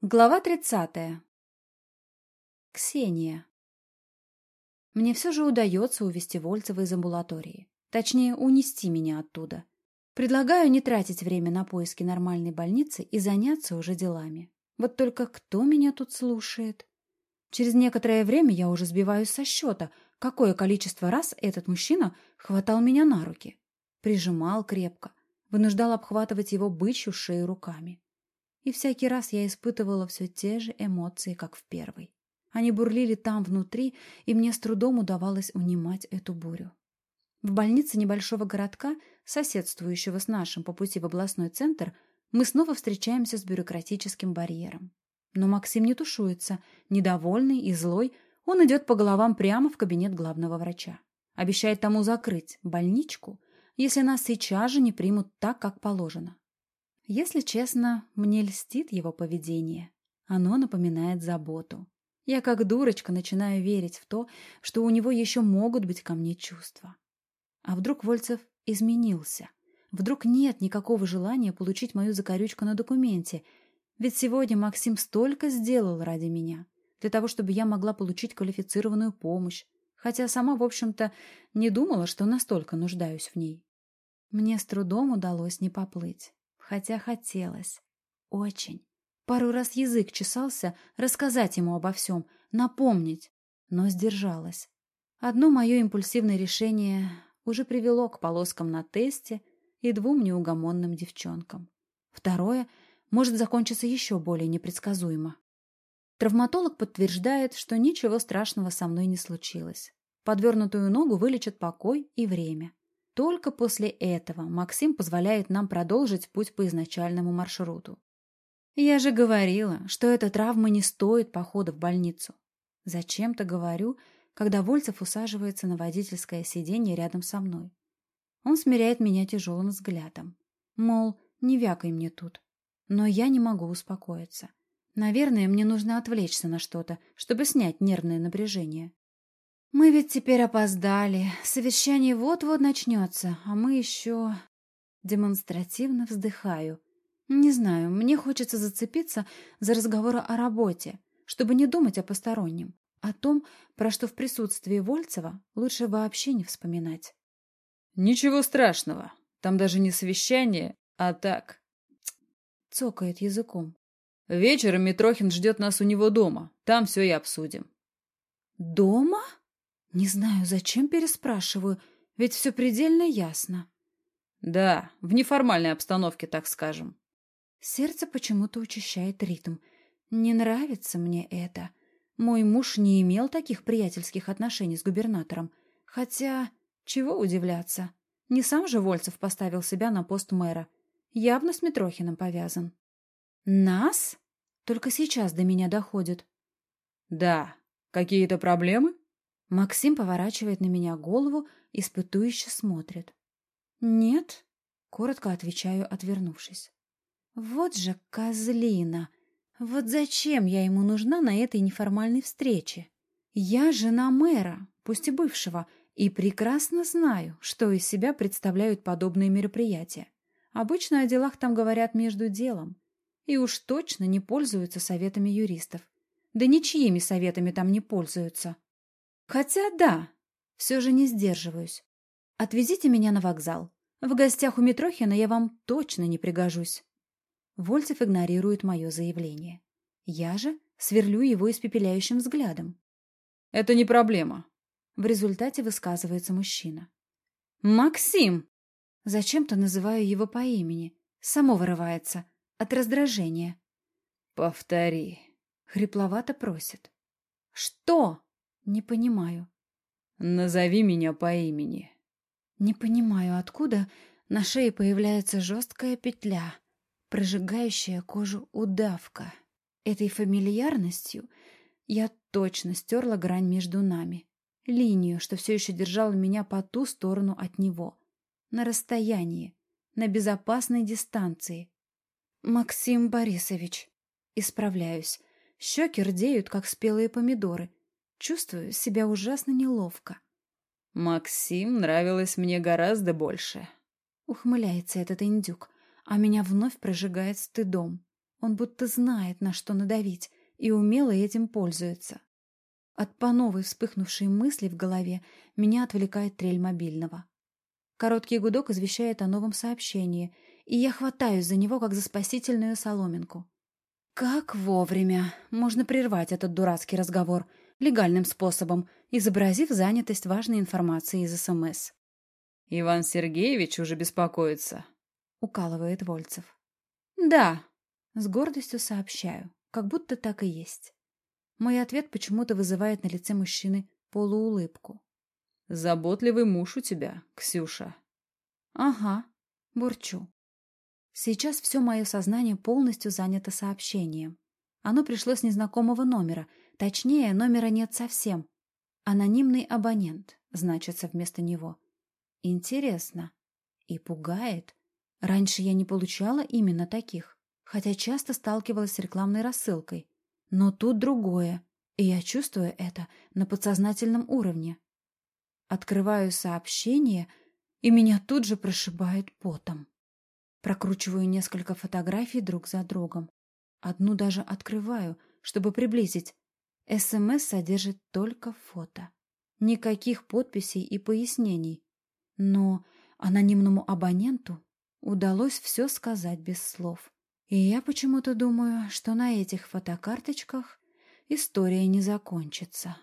Глава тридцатая. Ксения. Мне все же удается увести Вольцева из амбулатории. Точнее, унести меня оттуда. Предлагаю не тратить время на поиски нормальной больницы и заняться уже делами. Вот только кто меня тут слушает? Через некоторое время я уже сбиваюсь со счета, какое количество раз этот мужчина хватал меня на руки. Прижимал крепко, вынуждал обхватывать его бычью шею руками. И всякий раз я испытывала все те же эмоции, как в первой. Они бурлили там внутри, и мне с трудом удавалось унимать эту бурю. В больнице небольшого городка, соседствующего с нашим по пути в областной центр, мы снова встречаемся с бюрократическим барьером. Но Максим не тушуется, недовольный и злой, он идет по головам прямо в кабинет главного врача. Обещает тому закрыть больничку, если нас сейчас же не примут так, как положено. Если честно, мне льстит его поведение. Оно напоминает заботу. Я как дурочка начинаю верить в то, что у него еще могут быть ко мне чувства. А вдруг Вольцев изменился? Вдруг нет никакого желания получить мою закорючку на документе? Ведь сегодня Максим столько сделал ради меня, для того, чтобы я могла получить квалифицированную помощь, хотя сама, в общем-то, не думала, что настолько нуждаюсь в ней. Мне с трудом удалось не поплыть хотя хотелось. Очень. Пару раз язык чесался рассказать ему обо всем, напомнить, но сдержалась. Одно мое импульсивное решение уже привело к полоскам на тесте и двум неугомонным девчонкам. Второе может закончиться еще более непредсказуемо. Травматолог подтверждает, что ничего страшного со мной не случилось. Подвернутую ногу вылечат покой и время. Только после этого Максим позволяет нам продолжить путь по изначальному маршруту. Я же говорила, что эта травма не стоит похода в больницу. Зачем-то говорю, когда Вольцев усаживается на водительское сиденье рядом со мной. Он смиряет меня тяжелым взглядом. Мол, не вякай мне тут. Но я не могу успокоиться. Наверное, мне нужно отвлечься на что-то, чтобы снять нервное напряжение. Мы ведь теперь опоздали. Совещание вот-вот начнется, а мы еще... Демонстративно вздыхаю. Не знаю, мне хочется зацепиться за разговоры о работе, чтобы не думать о постороннем, о том, про что в присутствии Вольцева лучше вообще не вспоминать. Ничего страшного. Там даже не совещание, а так. Цокает языком. Вечером Митрохин ждет нас у него дома. Там все и обсудим. Дома? Не знаю, зачем переспрашиваю, ведь все предельно ясно. Да, в неформальной обстановке, так скажем. Сердце почему-то учащает ритм. Не нравится мне это. Мой муж не имел таких приятельских отношений с губернатором. Хотя, чего удивляться? Не сам же Вольцев поставил себя на пост мэра. Явно с Митрохиным повязан. Нас? Только сейчас до меня доходит. Да. Какие-то проблемы? Максим поворачивает на меня голову, испытующе смотрит. «Нет», — коротко отвечаю, отвернувшись. «Вот же козлина! Вот зачем я ему нужна на этой неформальной встрече? Я жена мэра, пусть и бывшего, и прекрасно знаю, что из себя представляют подобные мероприятия. Обычно о делах там говорят между делом. И уж точно не пользуются советами юристов. Да ничьими советами там не пользуются. Хотя да, все же не сдерживаюсь. Отвезите меня на вокзал. В гостях у Митрохина я вам точно не пригожусь. Вольцев игнорирует мое заявление. Я же сверлю его испепеляющим взглядом. «Это не проблема», — в результате высказывается мужчина. «Максим!» Зачем-то называю его по имени. Само вырывается. От раздражения. «Повтори», — хрипловато просит. «Что?» Не понимаю. Назови меня по имени. Не понимаю, откуда на шее появляется жесткая петля, прожигающая кожу удавка. Этой фамильярностью я точно стерла грань между нами. Линию, что все еще держала меня по ту сторону от него. На расстоянии, на безопасной дистанции. Максим Борисович. Исправляюсь. Щеки рдеют, как спелые помидоры. Чувствую себя ужасно неловко. «Максим нравилось мне гораздо больше», — ухмыляется этот индюк, а меня вновь прожигает стыдом. Он будто знает, на что надавить, и умело этим пользуется. От по новой вспыхнувшей мысли в голове меня отвлекает трель мобильного. Короткий гудок извещает о новом сообщении, и я хватаюсь за него, как за спасительную соломинку. Как вовремя! Можно прервать этот дурацкий разговор легальным способом, изобразив занятость важной информацией из СМС. «Иван Сергеевич уже беспокоится», — укалывает Вольцев. «Да», — с гордостью сообщаю, как будто так и есть. Мой ответ почему-то вызывает на лице мужчины полуулыбку. «Заботливый муж у тебя, Ксюша». «Ага», — бурчу. Сейчас все мое сознание полностью занято сообщением. Оно пришло с незнакомого номера, точнее, номера нет совсем. Анонимный абонент, значится вместо него. Интересно. И пугает. Раньше я не получала именно таких, хотя часто сталкивалась с рекламной рассылкой. Но тут другое, и я чувствую это на подсознательном уровне. Открываю сообщение, и меня тут же прошибает потом. Прокручиваю несколько фотографий друг за другом. Одну даже открываю, чтобы приблизить. СМС содержит только фото. Никаких подписей и пояснений. Но анонимному абоненту удалось все сказать без слов. И я почему-то думаю, что на этих фотокарточках история не закончится.